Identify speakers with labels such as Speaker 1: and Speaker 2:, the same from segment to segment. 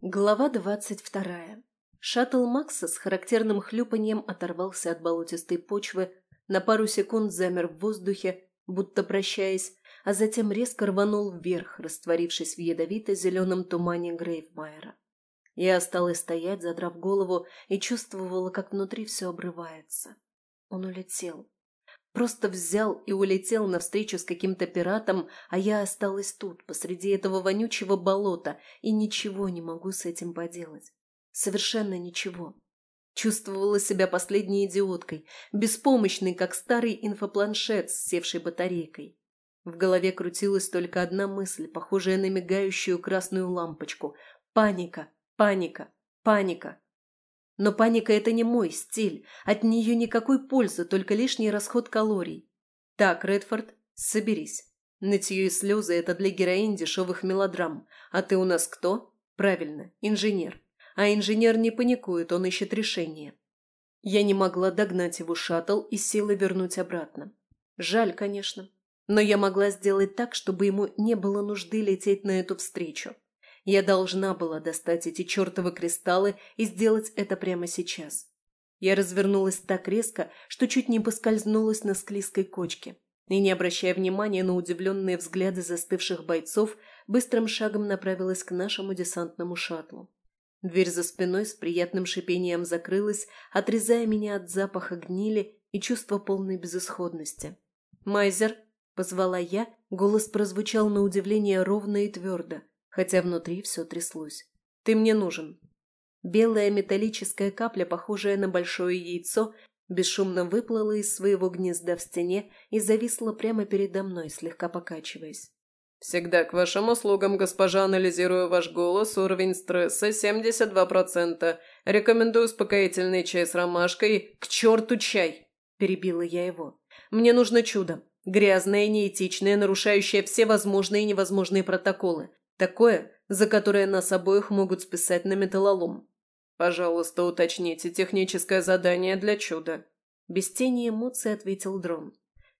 Speaker 1: Глава двадцать вторая. Шаттл Макса с характерным хлюпаньем оторвался от болотистой почвы, на пару секунд замер в воздухе, будто прощаясь, а затем резко рванул вверх, растворившись в ядовито-зеленом тумане Грейвмайера. Я осталась стоять, задрав голову, и чувствовала, как внутри все обрывается. Он улетел. Просто взял и улетел навстречу с каким-то пиратом, а я осталась тут, посреди этого вонючего болота, и ничего не могу с этим поделать. Совершенно ничего. Чувствовала себя последней идиоткой, беспомощной, как старый инфопланшет с севшей батарейкой. В голове крутилась только одна мысль, похожая на мигающую красную лампочку. Паника, паника, паника. Но паника – это не мой стиль. От нее никакой пользы, только лишний расход калорий. Так, Редфорд, соберись. Нытье и слезы – это для героинь дешевых мелодрам. А ты у нас кто? Правильно, инженер. А инженер не паникует, он ищет решение. Я не могла догнать его шаттл и силы вернуть обратно. Жаль, конечно. Но я могла сделать так, чтобы ему не было нужды лететь на эту встречу. Я должна была достать эти чертовы кристаллы и сделать это прямо сейчас. Я развернулась так резко, что чуть не поскользнулась на склизкой кочке. И, не обращая внимания на удивленные взгляды застывших бойцов, быстрым шагом направилась к нашему десантному шаттлу. Дверь за спиной с приятным шипением закрылась, отрезая меня от запаха гнили и чувства полной безысходности. «Майзер!» – позвала я, голос прозвучал на удивление ровно и твердо, хотя внутри все тряслось. «Ты мне нужен». Белая металлическая капля, похожая на большое яйцо, бесшумно выплыла из своего гнезда в стене и зависла прямо передо мной, слегка покачиваясь.
Speaker 2: «Всегда к вашим услугам, госпожа, анализирую ваш голос, уровень стресса 72%. Рекомендую успокоительный чай с ромашкой. К черту чай!» – перебила я его. «Мне нужно чудо. Грязное, неэтичное, нарушающее все возможные и невозможные протоколы. Такое, за которое нас обоих могут списать на металлолом. Пожалуйста, уточните техническое задание для чуда. Без тени эмоций ответил дрон.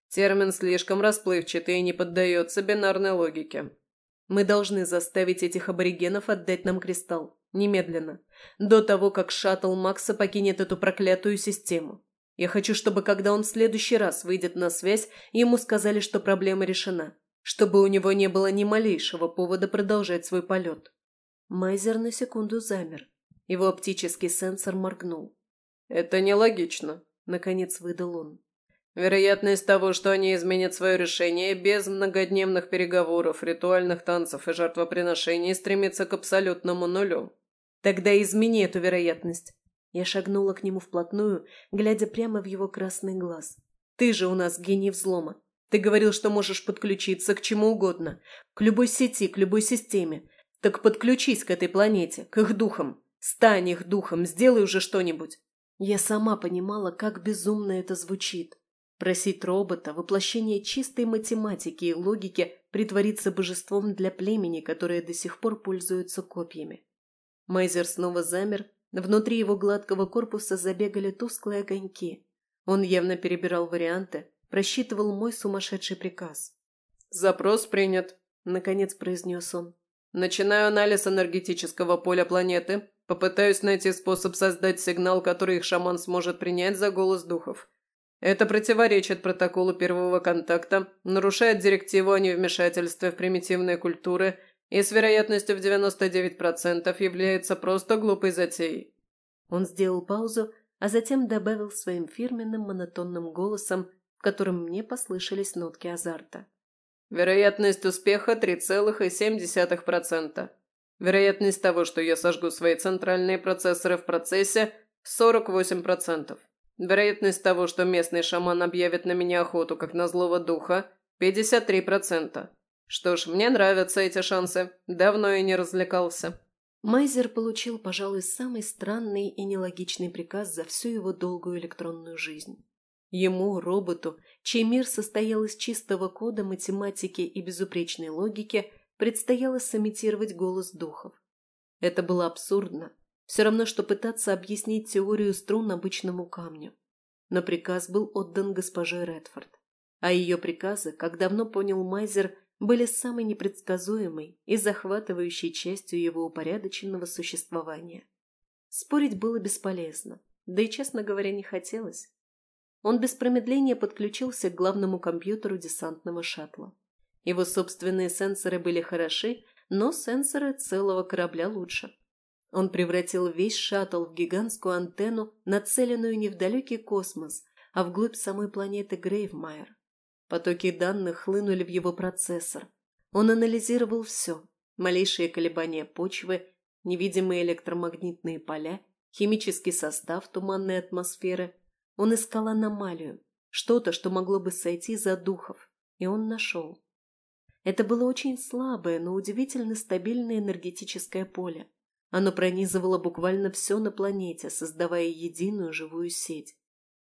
Speaker 2: Термин слишком расплывчатый и не поддается бинарной логике. Мы должны заставить этих аборигенов отдать нам кристалл. Немедленно. До того, как шаттл Макса покинет эту проклятую систему. Я хочу, чтобы когда он в следующий раз выйдет на связь, ему сказали, что проблема решена чтобы у него не было ни малейшего повода продолжать свой полет. Майзер на секунду замер. Его оптический сенсор моргнул. «Это нелогично», — наконец выдал он. «Вероятность того, что они изменят свое решение без многодневных переговоров, ритуальных танцев и жертвоприношений, стремится к абсолютному нулю». «Тогда измени эту вероятность». Я шагнула к нему вплотную, глядя прямо в его красный глаз. «Ты же у нас гений взлома. Ты говорил, что можешь подключиться к чему угодно, к любой сети, к любой системе. Так подключись к этой планете, к их духам. Стань их духом, сделай уже что-нибудь. Я сама понимала, как безумно это звучит. Просить робота, воплощение чистой математики и логики, притвориться божеством для племени, которое до сих пор пользуется копьями. Майзер снова замер, внутри его гладкого корпуса забегали тусклые огоньки. Он явно перебирал варианты, просчитывал мой сумасшедший приказ. «Запрос принят», — наконец произнес он. «Начинаю анализ энергетического поля планеты. Попытаюсь найти способ создать сигнал, который их шаман сможет принять за голос духов. Это противоречит протоколу первого контакта, нарушает директиву о невмешательстве в примитивные культуры и с вероятностью в 99% является просто глупой затеей». Он сделал паузу, а затем добавил своим фирменным монотонным голосом, в котором мне послышались нотки азарта. «Вероятность успеха 3,7%. Вероятность того, что я сожгу свои центральные процессоры в процессе – 48%. Вероятность того, что местный шаман объявит на меня охоту, как на злого духа – 53%. Что ж, мне нравятся эти шансы. Давно я не развлекался». Майзер получил, пожалуй, самый странный и нелогичный приказ за всю его долгую электронную жизнь. Ему, роботу, чей мир состоял из чистого кода, математики и безупречной логики, предстояло сымитировать голос духов. Это было абсурдно. Все равно, что пытаться объяснить теорию струн обычному камню. Но приказ был отдан госпоже Редфорд. А ее приказы, как давно понял Майзер,
Speaker 1: были самой непредсказуемой и захватывающей частью его упорядоченного существования. Спорить было бесполезно, да и, честно говоря, не хотелось. Он без промедления подключился к главному компьютеру десантного шаттла. Его собственные сенсоры были хороши, но сенсоры целого корабля лучше. Он превратил весь шаттл в гигантскую антенну, нацеленную не в далекий космос, а вглубь самой планеты Грейвмайер. Потоки данных хлынули в его процессор. Он анализировал все – малейшие колебания почвы, невидимые электромагнитные поля, химический состав туманной атмосферы. Он искал аномалию, что-то, что могло бы сойти за духов, и он нашел. Это было очень слабое, но удивительно стабильное энергетическое поле. Оно пронизывало буквально все на планете, создавая единую живую сеть.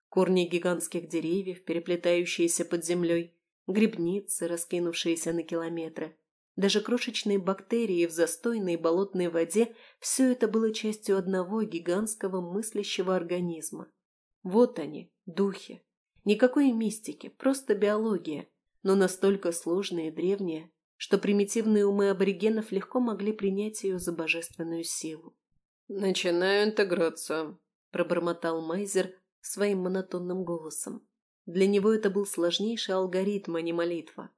Speaker 1: Корни гигантских деревьев, переплетающиеся под землей, грибницы, раскинувшиеся на километры, даже крошечные бактерии в застойной болотной воде – все это было частью одного гигантского мыслящего организма. Вот они, духи. Никакой мистики, просто биология, но настолько сложная и древняя, что примитивные умы аборигенов легко могли принять ее за божественную силу.
Speaker 2: «Начинаю интеграцию», – пробормотал Майзер своим монотонным голосом. Для него это был сложнейший алгоритм, а не молитва.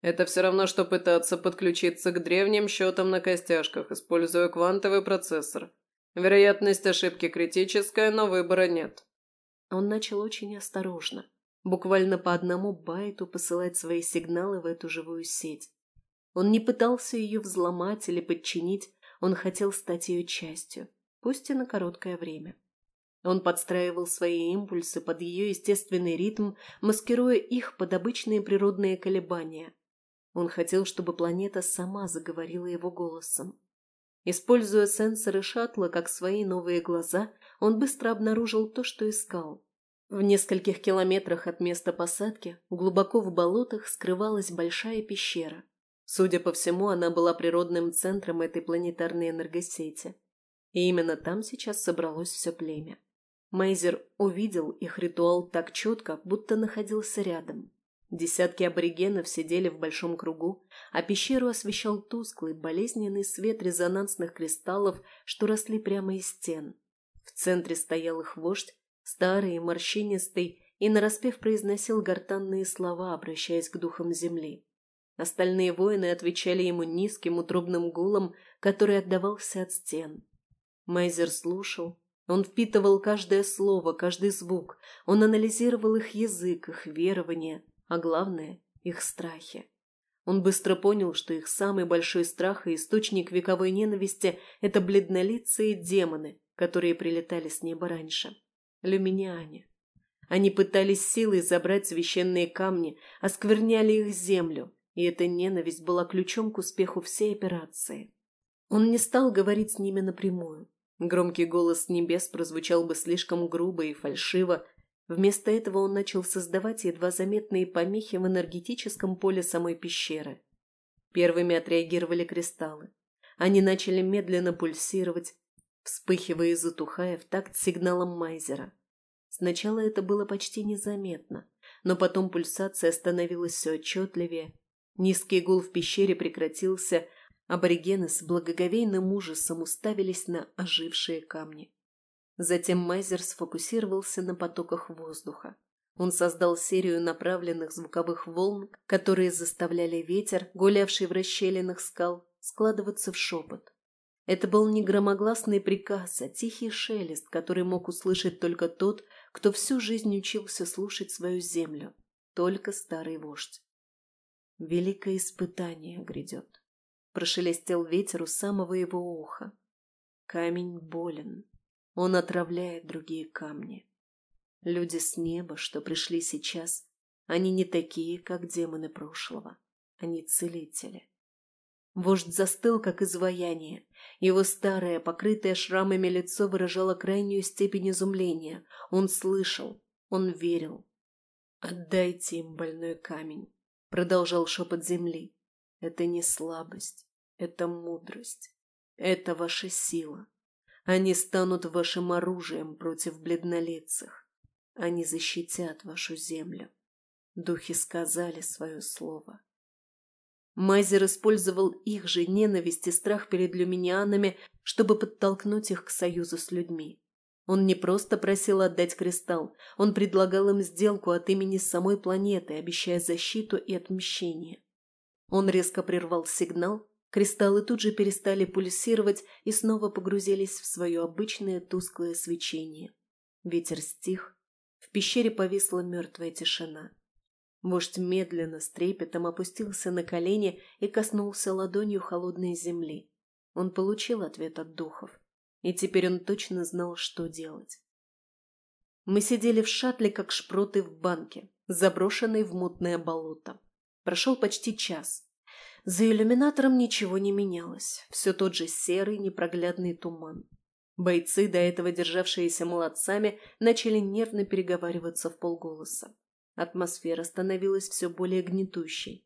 Speaker 2: Это все равно, что пытаться подключиться к древним счетам на костяшках, используя квантовый процессор. Вероятность ошибки критическая, но выбора нет.
Speaker 1: Он начал очень осторожно, буквально по одному байту посылать свои сигналы в эту живую сеть. Он не пытался ее взломать или подчинить, он хотел стать ее частью, пусть и на короткое время. Он подстраивал свои импульсы под ее естественный ритм, маскируя их под обычные природные колебания. Он хотел, чтобы планета сама заговорила его голосом. Используя сенсоры шаттла как свои новые глаза, он быстро обнаружил то, что искал. В нескольких километрах от места посадки, глубоко в болотах, скрывалась большая пещера. Судя по всему, она была природным центром этой планетарной энергосети. И именно там сейчас собралось все племя. Мейзер увидел их ритуал так четко, будто находился рядом. Десятки аборигенов сидели в большом кругу, а пещеру освещал тусклый, болезненный свет резонансных кристаллов, что росли прямо из стен. В центре стоял их вождь, старый и морщинистый, и нараспев произносил гортанные слова, обращаясь к духам земли. Остальные воины отвечали ему низким утробным гулом, который отдавался от стен. Майзер слушал, он впитывал каждое слово, каждый звук, он анализировал их язык, их верования, а главное – их страхи. Он быстро понял, что их самый большой страх и источник вековой ненависти – это бледнолицые демоны, которые прилетали с неба раньше. Люминиане. Они пытались силой забрать священные камни, оскверняли их землю, и эта ненависть была ключом к успеху всей операции. Он не стал говорить с ними напрямую. Громкий голос небес прозвучал бы слишком грубо и фальшиво, Вместо этого он начал создавать едва заметные помехи в энергетическом поле самой пещеры. Первыми отреагировали кристаллы. Они начали медленно пульсировать, вспыхивая и затухая в такт сигналом Майзера. Сначала это было почти незаметно, но потом пульсация становилась все отчетливее. Низкий гул в пещере прекратился, аборигены с благоговейным ужасом уставились на ожившие камни. Затем Майзер сфокусировался на потоках воздуха. Он создал серию направленных звуковых волн, которые заставляли ветер, гулявший в расщелинах скал, складываться в шепот. Это был не громогласный приказ, а тихий шелест, который мог услышать только тот, кто всю жизнь учился слушать свою землю, только старый вождь. Великое испытание грядет. Прошелестел ветер у самого его уха. Камень болен. Он отравляет другие камни. Люди с неба, что пришли сейчас, они не такие, как демоны прошлого. Они целители. Вождь застыл, как изваяние. Его старое, покрытое шрамами лицо выражало крайнюю степень изумления. Он слышал, он верил. «Отдайте им больной камень», — продолжал шепот земли. «Это не слабость, это мудрость, это ваша сила, они станут вашим оружием против бледнолицых. Они защитят вашу землю. Духи сказали свое слово. Майзер использовал их же ненависть и страх перед люминианами, чтобы подтолкнуть их к союзу с людьми. Он не просто просил отдать кристалл, он предлагал им сделку от имени самой планеты, обещая защиту и отмщение. Он резко прервал сигнал, кристаллы тут же перестали пульсировать и снова погрузились в свое обычное тусклое свечение. Ветер стих, в пещере повисла мертвая тишина. Вождь медленно, с трепетом опустился на колени и коснулся ладонью холодной земли. Он получил ответ от духов, и теперь он точно знал, что делать. Мы сидели в шаттле, как шпроты в банке, заброшенной в мутное болото. Прошел почти час. За иллюминатором ничего не менялось. Все тот же серый непроглядный туман. Бойцы, до этого державшиеся молодцами, начали нервно переговариваться в полголоса. Атмосфера становилась все более гнетущей.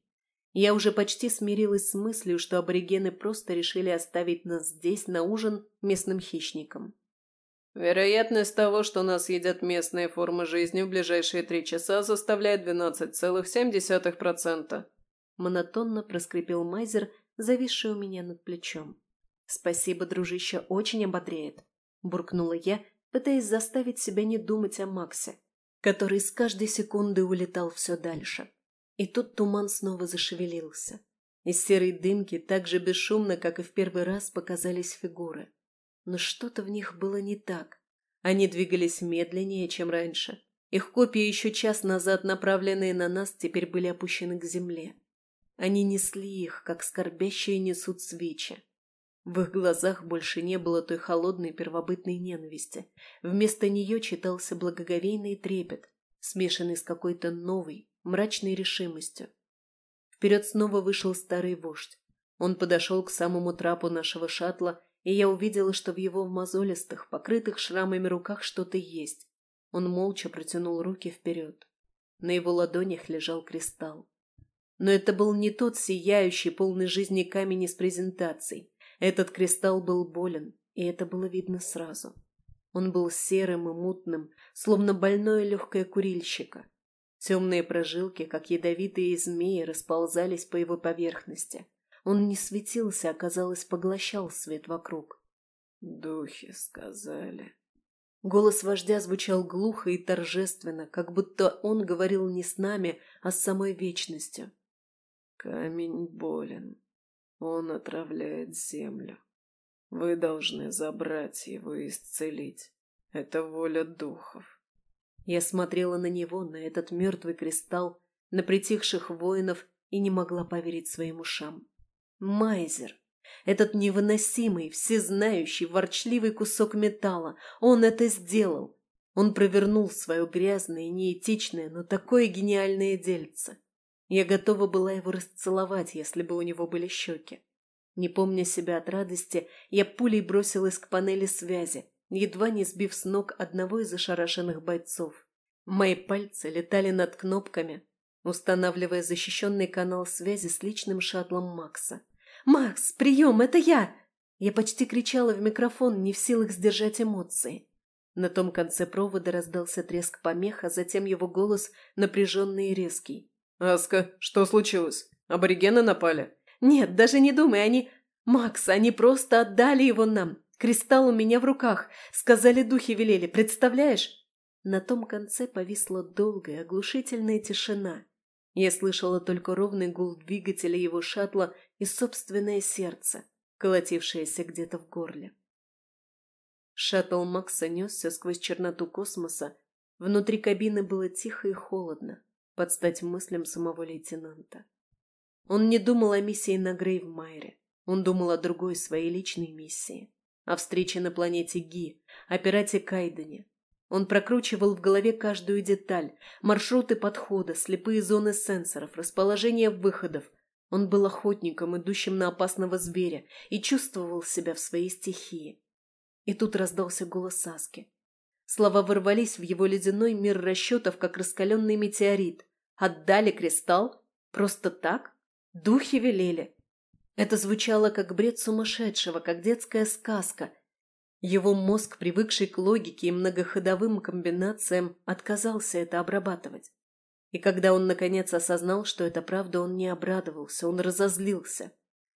Speaker 1: Я уже почти смирилась с мыслью, что аборигены просто решили оставить нас здесь на ужин местным хищникам.
Speaker 2: Вероятность того, что нас едят местные формы жизни в ближайшие три часа, составляет 12,7%.
Speaker 1: Монотонно проскрипел Майзер, зависший у меня над плечом. «Спасибо, дружище, очень ободряет», – буркнула я, пытаясь заставить себя не думать о Максе, который с каждой секунды улетал все дальше. И тут туман снова зашевелился. Из серой дымки так же бесшумно, как и в первый раз, показались фигуры. Но что-то в них было не так. Они двигались медленнее, чем раньше. Их копии еще час назад, направленные на нас, теперь были опущены к земле. Они несли их, как скорбящие несут свечи. В их глазах больше не было той холодной первобытной ненависти. Вместо нее читался благоговейный трепет, смешанный с какой-то новой, мрачной решимостью. Вперед снова вышел старый вождь. Он подошел к самому трапу нашего шаттла, и я увидела, что в его мозолистых, покрытых шрамами руках что-то есть. Он молча протянул руки вперед. На его ладонях лежал кристалл. Но это был не тот сияющий, полный жизни камень из презентаций. Этот кристалл был болен, и это было видно сразу. Он был серым и мутным, словно больное легкое курильщика. Темные прожилки, как ядовитые змеи, расползались по его поверхности. Он не светился, а, казалось, поглощал свет вокруг.
Speaker 2: «Духи сказали».
Speaker 1: Голос вождя звучал глухо и торжественно, как будто он говорил не с нами, а с самой вечностью.
Speaker 2: «Камень болен. Он отравляет землю. Вы должны забрать его и исцелить. Это воля духов.
Speaker 1: Я смотрела на него, на этот мертвый кристалл, на притихших воинов и не могла поверить своим ушам. Майзер! Этот невыносимый, всезнающий, ворчливый кусок металла. Он это сделал. Он провернул свое грязное, неэтичное, но такое гениальное дельце. Я готова была его расцеловать, если бы у него были щеки. Не помня себя от радости, я пулей бросилась к панели связи, едва не сбив с ног одного из ошарашенных бойцов. Мои пальцы летали над кнопками, устанавливая защищенный канал связи с личным шаттлом Макса. «Макс, прием, это я!» Я почти кричала в микрофон, не в силах сдержать эмоции. На том конце провода раздался треск помех, а затем его голос напряженный и резкий.
Speaker 2: «Аска, что случилось? Аборигены напали?»
Speaker 1: «Нет, даже не думай, они...» «Макс, они просто отдали его нам. Кристалл у меня в руках. Сказали, духи велели, представляешь?» На том конце повисла долгая, оглушительная тишина. Я слышала только ровный гул двигателя его шаттла и собственное сердце, колотившееся где-то в горле. Шаттл Макса несся сквозь черноту космоса. Внутри кабины было тихо и холодно под стать мыслям самого лейтенанта. Он не думал о миссии на Грейвмайре. Он думал о другой своей личной миссии. О встрече на планете Ги, о пирате Кайдене. Он прокручивал в голове каждую деталь, маршруты подхода, слепые зоны сенсоров, расположение выходов. Он был охотником, идущим на опасного зверя, и чувствовал себя в своей стихии. И тут раздался голос Саски. Слова ворвались в его ледяной мир расчетов, как раскаленный метеорит. Отдали кристалл? Просто так? Духи велели. Это звучало как бред сумасшедшего, как детская сказка. Его мозг, привыкший к логике и многоходовым комбинациям, отказался это обрабатывать. И когда он наконец осознал, что это правда, он не обрадовался, он разозлился.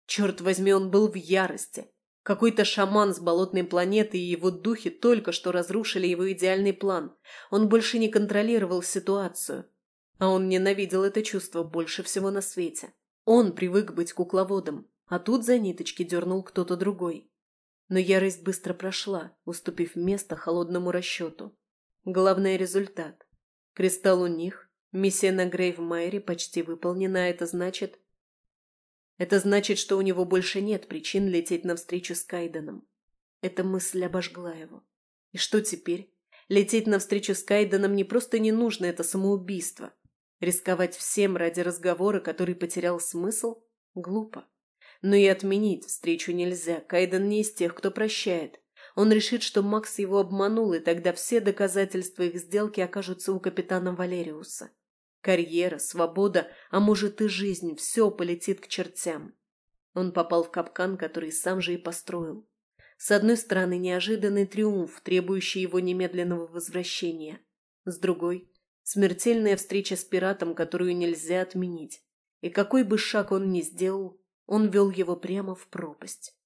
Speaker 1: Черт возьми, он был в ярости. Какой-то шаман с болотной планеты и его духи только что разрушили его идеальный план. Он больше не контролировал ситуацию. А он ненавидел это чувство больше всего на свете. Он привык быть кукловодом, а тут за ниточки дернул кто-то другой. Но ярость быстро прошла, уступив место холодному расчету. Главный результат. Кристалл у них, миссия на Грейв-Майере почти выполнена, это значит... Это значит, что у него больше нет причин лететь навстречу с Кайденом. Эта мысль обожгла его. И что теперь? Лететь навстречу с Кайденом не просто не нужно, это самоубийство. Рисковать всем ради разговора, который потерял смысл, глупо. Но и отменить встречу нельзя. Кайден не из тех, кто прощает. Он решит, что Макс его обманул, и тогда все доказательства их сделки окажутся у капитана Валериуса. Карьера, свобода, а может и жизнь – все полетит к чертям. Он попал в капкан, который сам же и построил. С одной стороны, неожиданный триумф, требующий его немедленного возвращения. С другой – смертельная встреча с пиратом, которую нельзя отменить. И какой бы шаг он ни сделал, он вел его прямо в пропасть.